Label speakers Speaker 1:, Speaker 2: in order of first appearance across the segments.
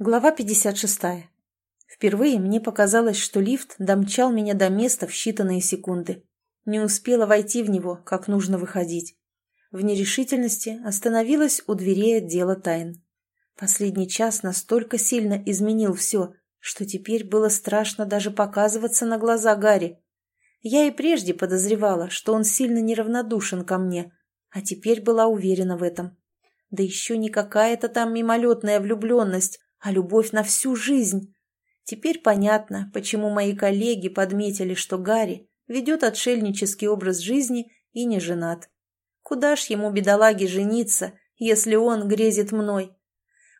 Speaker 1: Глава 56. Впервые мне показалось, что лифт домчал меня до места в считанные секунды. Не успела войти в него, как нужно выходить. В нерешительности остановилась у дверей отдела тайн. Последний час настолько сильно изменил все, что теперь было страшно даже показываться на глаза Гарри. Я и прежде подозревала, что он сильно неравнодушен ко мне, а теперь была уверена в этом. Да еще не какая-то там мимолетная влюбленность, а любовь на всю жизнь. Теперь понятно, почему мои коллеги подметили, что Гарри ведет отшельнический образ жизни и не женат. Куда ж ему, бедолаге, жениться, если он грезит мной?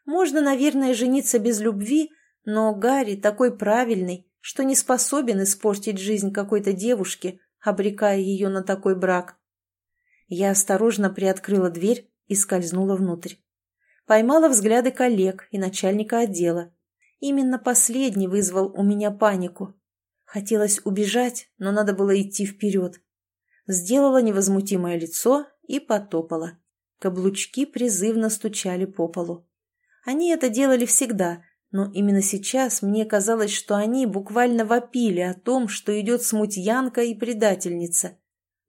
Speaker 1: Можно, наверное, жениться без любви, но Гарри такой правильный, что не способен испортить жизнь какой-то девушке, обрекая ее на такой брак. Я осторожно приоткрыла дверь и скользнула внутрь. Поймала взгляды коллег и начальника отдела. Именно последний вызвал у меня панику. Хотелось убежать, но надо было идти вперед. Сделала невозмутимое лицо и потопала. Каблучки призывно стучали по полу. Они это делали всегда, но именно сейчас мне казалось, что они буквально вопили о том, что идет смутьянка и предательница.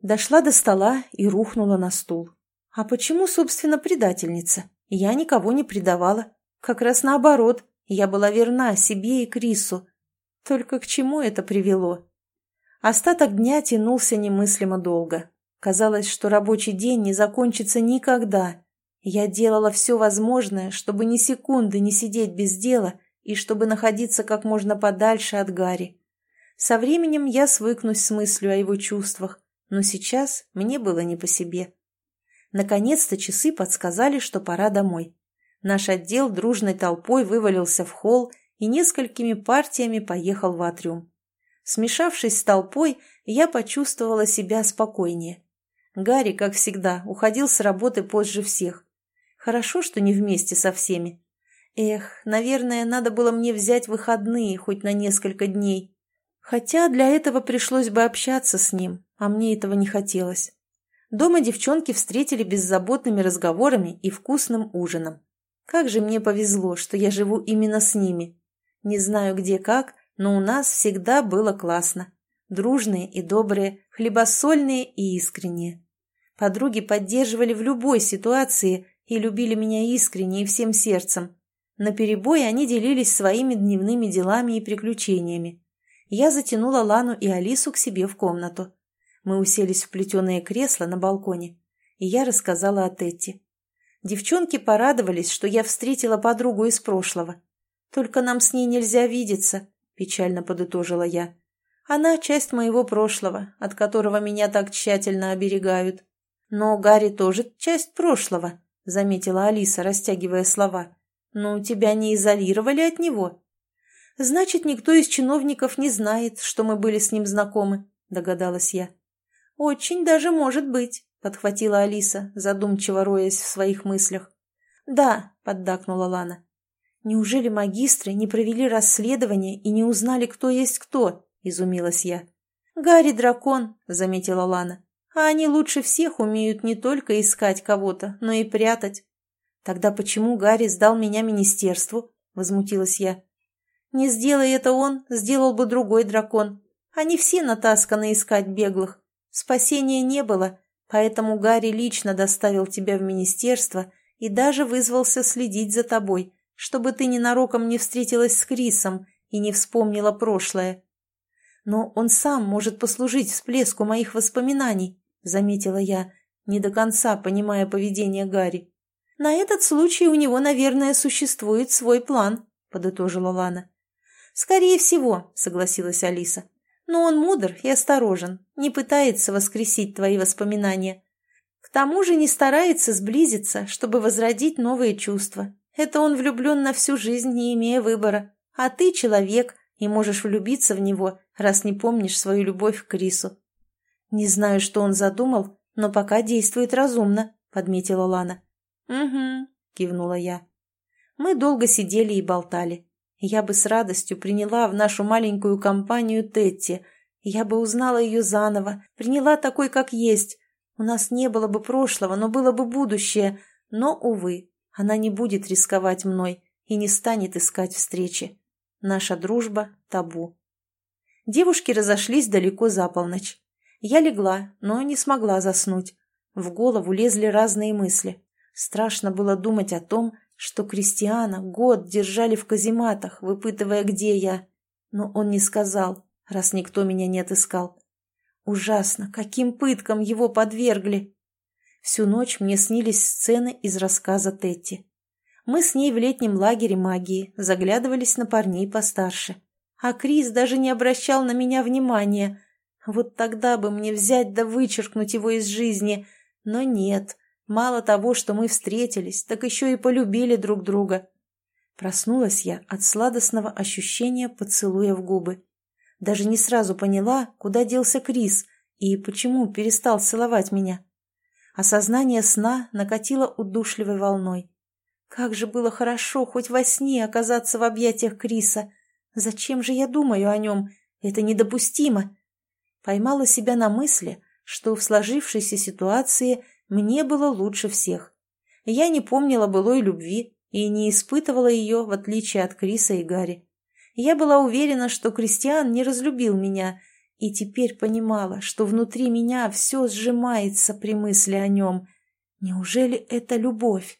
Speaker 1: Дошла до стола и рухнула на стул. А почему, собственно, предательница? Я никого не предавала. Как раз наоборот, я была верна себе и Крису. Только к чему это привело? Остаток дня тянулся немыслимо долго. Казалось, что рабочий день не закончится никогда. Я делала все возможное, чтобы ни секунды не сидеть без дела и чтобы находиться как можно подальше от Гарри. Со временем я свыкнусь с мыслью о его чувствах, но сейчас мне было не по себе. Наконец-то часы подсказали, что пора домой. Наш отдел дружной толпой вывалился в холл и несколькими партиями поехал в атриум. Смешавшись с толпой, я почувствовала себя спокойнее. Гарри, как всегда, уходил с работы позже всех. Хорошо, что не вместе со всеми. Эх, наверное, надо было мне взять выходные хоть на несколько дней. Хотя для этого пришлось бы общаться с ним, а мне этого не хотелось. Дома девчонки встретили беззаботными разговорами и вкусным ужином. Как же мне повезло, что я живу именно с ними. Не знаю где как, но у нас всегда было классно. Дружные и добрые, хлебосольные и искренние. Подруги поддерживали в любой ситуации и любили меня искренне и всем сердцем. На перебой они делились своими дневными делами и приключениями. Я затянула Лану и Алису к себе в комнату. Мы уселись в плетеное кресло на балконе, и я рассказала о Тетти. Девчонки порадовались, что я встретила подругу из прошлого. «Только нам с ней нельзя видеться», — печально подытожила я. «Она часть моего прошлого, от которого меня так тщательно оберегают». «Но Гарри тоже часть прошлого», — заметила Алиса, растягивая слова. «Но тебя не изолировали от него». «Значит, никто из чиновников не знает, что мы были с ним знакомы», — догадалась я. «Очень даже может быть», — подхватила Алиса, задумчиво роясь в своих мыслях. «Да», — поддакнула Лана. «Неужели магистры не провели расследование и не узнали, кто есть кто?» — изумилась я. «Гарри дракон», — заметила Лана. «А они лучше всех умеют не только искать кого-то, но и прятать». «Тогда почему Гарри сдал меня министерству?» — возмутилась я. «Не сделай это он, сделал бы другой дракон. Они все натасканы искать беглых. Спасения не было, поэтому Гарри лично доставил тебя в министерство и даже вызвался следить за тобой, чтобы ты ненароком не встретилась с Крисом и не вспомнила прошлое. Но он сам может послужить всплеску моих воспоминаний, заметила я, не до конца понимая поведение Гарри. На этот случай у него, наверное, существует свой план, подытожила Лана. Скорее всего, согласилась Алиса. Но он мудр и осторожен, не пытается воскресить твои воспоминания. К тому же не старается сблизиться, чтобы возродить новые чувства. Это он влюблен на всю жизнь, не имея выбора. А ты человек и можешь влюбиться в него, раз не помнишь свою любовь к Крису. Не знаю, что он задумал, но пока действует разумно, подметила Лана. Угу, кивнула я. Мы долго сидели и болтали. Я бы с радостью приняла в нашу маленькую компанию Тетти. Я бы узнала ее заново, приняла такой, как есть. У нас не было бы прошлого, но было бы будущее. Но, увы, она не будет рисковать мной и не станет искать встречи. Наша дружба – табу. Девушки разошлись далеко за полночь. Я легла, но не смогла заснуть. В голову лезли разные мысли. Страшно было думать о том, что Кристиана год держали в казематах, выпытывая, где я. Но он не сказал, раз никто меня не отыскал. Ужасно, каким пыткам его подвергли. Всю ночь мне снились сцены из рассказа Тетти. Мы с ней в летнем лагере магии заглядывались на парней постарше. А Крис даже не обращал на меня внимания. Вот тогда бы мне взять да вычеркнуть его из жизни. Но нет, мало того, что мы встретились, так еще и полюбили друг друга. Проснулась я от сладостного ощущения поцелуя в губы. Даже не сразу поняла, куда делся Крис и почему перестал целовать меня. Осознание сна накатило удушливой волной. Как же было хорошо хоть во сне оказаться в объятиях Криса. Зачем же я думаю о нем? Это недопустимо. Поймала себя на мысли, что в сложившейся ситуации мне было лучше всех. Я не помнила былой любви и не испытывала ее, в отличие от Криса и Гарри. Я была уверена, что Кристиан не разлюбил меня, и теперь понимала, что внутри меня все сжимается при мысли о нем. Неужели это любовь?